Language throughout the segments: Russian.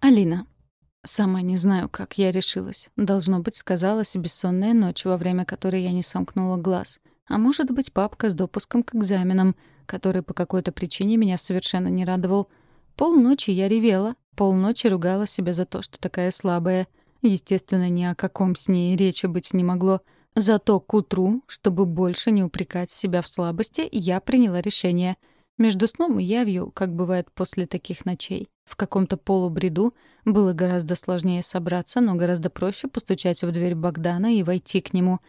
Алина. Сама не знаю, как я решилась. Должно быть, сказалась бессонная ночь, во время которой я не сомкнула глаз. А может быть, папка с допуском к экзаменам, который по какой-то причине меня совершенно не радовал. Полночи я ревела, полночи ругала себя за то, что такая слабая. Естественно, ни о каком с ней речи быть не могло. Зато к утру, чтобы больше не упрекать себя в слабости, я приняла решение. Между сном и явью, как бывает после таких ночей, в каком-то полубреду было гораздо сложнее собраться, но гораздо проще постучать в дверь Богдана и войти к нему.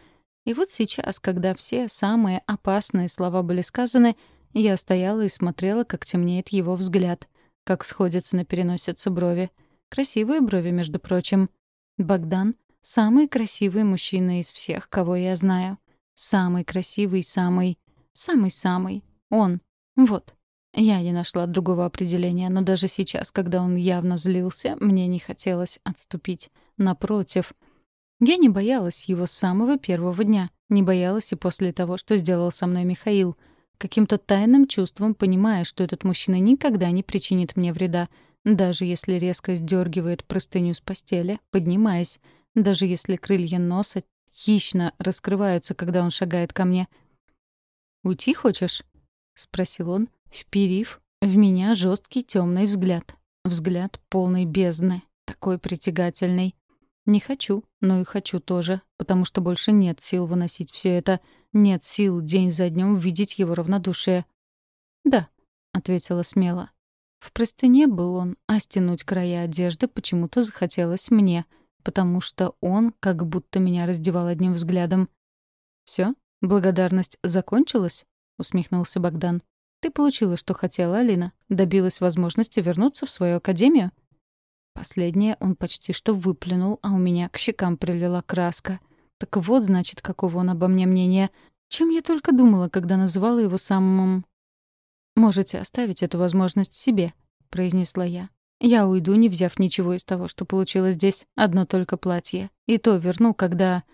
И вот сейчас, когда все самые опасные слова были сказаны, я стояла и смотрела, как темнеет его взгляд, как сходятся на переносице брови. Красивые брови, между прочим. Богдан — самый красивый мужчина из всех, кого я знаю. Самый красивый, самый... Самый-самый. Он. Вот. Я не нашла другого определения, но даже сейчас, когда он явно злился, мне не хотелось отступить. Напротив. Я не боялась его с самого первого дня. Не боялась и после того, что сделал со мной Михаил. Каким-то тайным чувством понимая, что этот мужчина никогда не причинит мне вреда, даже если резко сдергивает простыню с постели, поднимаясь, даже если крылья носа хищно раскрываются, когда он шагает ко мне. «Уйти хочешь?» — спросил он, вперив в меня жесткий темный взгляд. Взгляд полный бездны, такой притягательный. Не хочу, но и хочу тоже, потому что больше нет сил выносить все это, нет сил день за днем видеть его равнодушие. «Да», — ответила смело. В простыне был он, а стянуть края одежды почему-то захотелось мне, потому что он как будто меня раздевал одним взглядом. Все, Благодарность закончилась?» — усмехнулся Богдан. Ты получила, что хотела, Алина. Добилась возможности вернуться в свою академию. Последнее он почти что выплюнул, а у меня к щекам прилила краска. Так вот, значит, какого он обо мне мнения. Чем я только думала, когда называла его самым... «Можете оставить эту возможность себе», — произнесла я. «Я уйду, не взяв ничего из того, что получила здесь. Одно только платье. И то верну, когда...»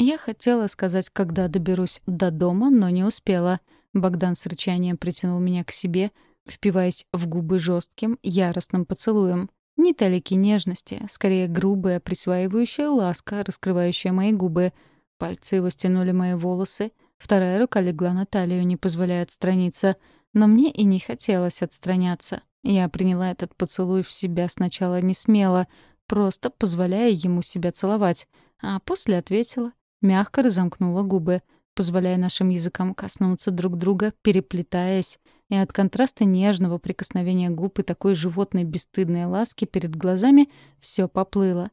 Я хотела сказать, когда доберусь до дома, но не успела — Богдан с рычанием притянул меня к себе, впиваясь в губы жестким, яростным поцелуем. Не талики нежности, скорее грубая, присваивающая ласка, раскрывающая мои губы. Пальцы его стянули мои волосы, вторая рука легла на талию, не позволяя отстраниться. Но мне и не хотелось отстраняться. Я приняла этот поцелуй в себя сначала не смело, просто позволяя ему себя целовать, а после ответила, мягко разомкнула губы — позволяя нашим языкам коснуться друг друга, переплетаясь, и от контраста нежного прикосновения губ и такой животной бесстыдной ласки перед глазами все поплыло.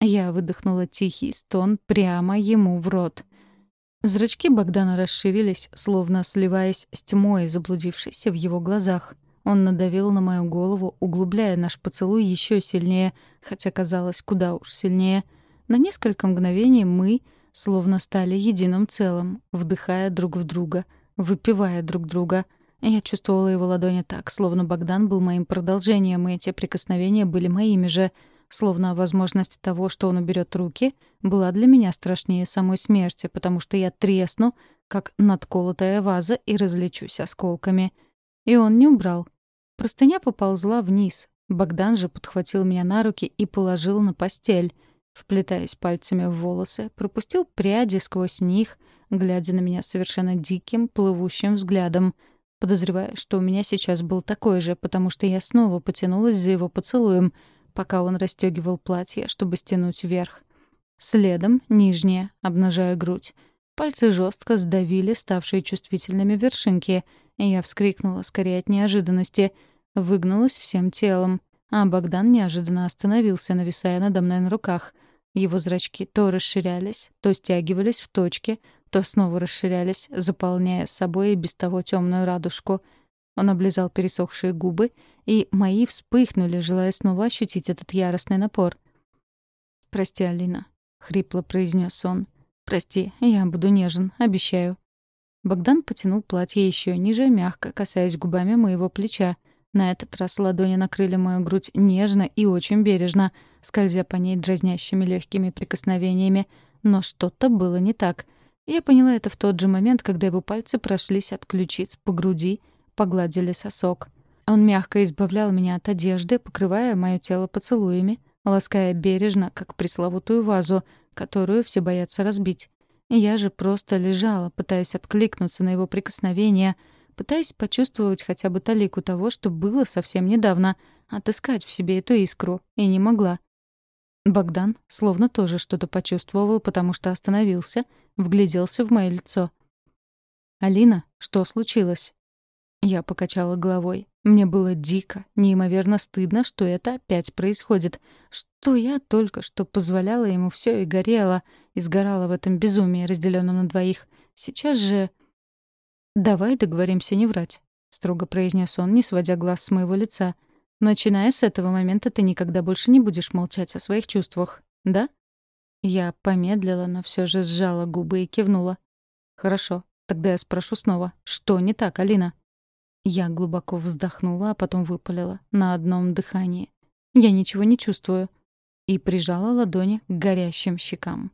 Я выдохнула тихий стон прямо ему в рот. Зрачки Богдана расширились, словно сливаясь с тьмой, заблудившейся в его глазах. Он надавил на мою голову, углубляя наш поцелуй еще сильнее, хотя казалось куда уж сильнее. На несколько мгновений мы словно стали единым целым, вдыхая друг в друга, выпивая друг друга. Я чувствовала его ладони так, словно Богдан был моим продолжением, и эти прикосновения были моими же, словно возможность того, что он уберет руки, была для меня страшнее самой смерти, потому что я тресну, как надколотая ваза, и разлечусь осколками. И он не убрал. Простыня поползла вниз. Богдан же подхватил меня на руки и положил на постель — вплетаясь пальцами в волосы, пропустил пряди сквозь них, глядя на меня совершенно диким, плывущим взглядом, подозревая, что у меня сейчас был такой же, потому что я снова потянулась за его поцелуем, пока он расстегивал платье, чтобы стянуть вверх. Следом — нижнее, обнажая грудь. Пальцы жестко сдавили ставшие чувствительными вершинки, и я вскрикнула скорее от неожиданности, выгнулась всем телом. А Богдан неожиданно остановился, нависая надо мной на руках. Его зрачки то расширялись, то стягивались в точки, то снова расширялись, заполняя собой и без того темную радужку. Он облизал пересохшие губы, и мои вспыхнули, желая снова ощутить этот яростный напор. «Прости, Алина», — хрипло произнес он. «Прости, я буду нежен, обещаю». Богдан потянул платье еще ниже, мягко касаясь губами моего плеча — на этот раз ладони накрыли мою грудь нежно и очень бережно, скользя по ней дразнящими легкими прикосновениями. Но что-то было не так. Я поняла это в тот же момент, когда его пальцы прошлись от ключиц по груди, погладили сосок. Он мягко избавлял меня от одежды, покрывая мое тело поцелуями, лаская бережно, как пресловутую вазу, которую все боятся разбить. Я же просто лежала, пытаясь откликнуться на его прикосновения, пытаясь почувствовать хотя бы талику того, что было совсем недавно, отыскать в себе эту искру, и не могла. Богдан словно тоже что-то почувствовал, потому что остановился, вгляделся в мое лицо. «Алина, что случилось?» Я покачала головой. Мне было дико, неимоверно стыдно, что это опять происходит, что я только что позволяла ему все и горела, и сгорала в этом безумии, разделенном на двоих. Сейчас же... «Давай договоримся не врать», — строго произнес он, не сводя глаз с моего лица. «Начиная с этого момента ты никогда больше не будешь молчать о своих чувствах, да?» Я помедлила, но все же сжала губы и кивнула. «Хорошо, тогда я спрошу снова. Что не так, Алина?» Я глубоко вздохнула, а потом выпалила на одном дыхании. «Я ничего не чувствую». И прижала ладони к горящим щекам.